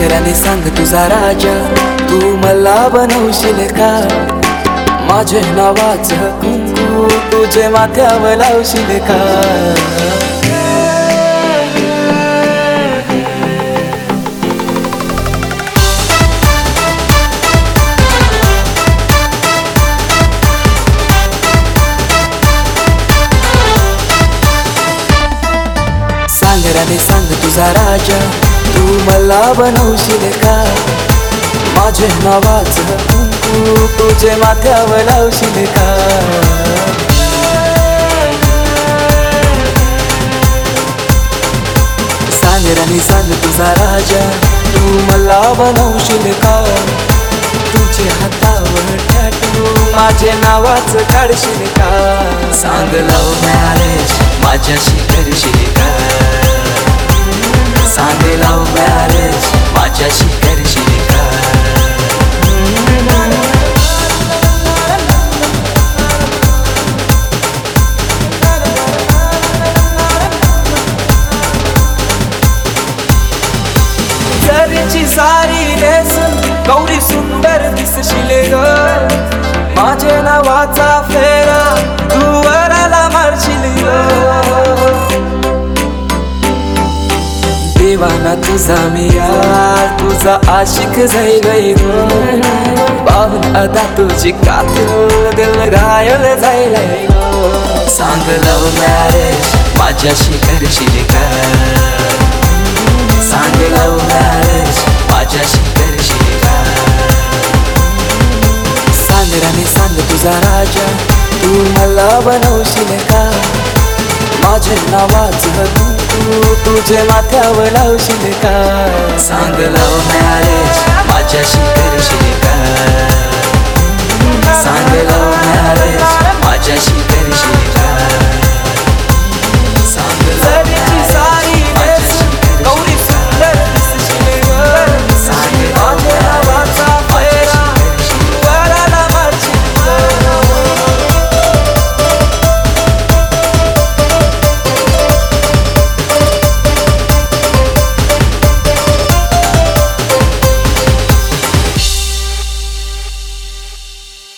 सांगराने सांग तुझा राजा तू मला बनवशील का? माझे नावाच कुंकू तुझे माथ्यावर लावशील का? सांग तुझा राजा तू मला बनवशील का? माझे नावाच कुंकू तुझे माथ्यावर लावशील का? राणी सांग तुझा राजा तू मला बनवशील का? तुझे हातावर टॅटू माझे नावाच काढशील का? सांग लव मॅरेज माझ्याशी करशील का सांग लव मॅरेज माझ्याशी करशील सारी नेसून गौरी सुंदर दिसशिले ग. देवाना तुझा मी यार तुझा आशिक जाई गई ग पाहून अदा तुझी कातून दिल घायल जाईल सांग लव मॅरेज माझ्याशी करशील का सांग लव मॅरेज माझ्याशी करशील का सांग राणी सांग तुझा राजा तू मला बनवशील का? माझे नावाच तू. तुझे माथ्यावर लावशील का? सांग लव मॅरेज माझ्याशी करशील का? सांग लव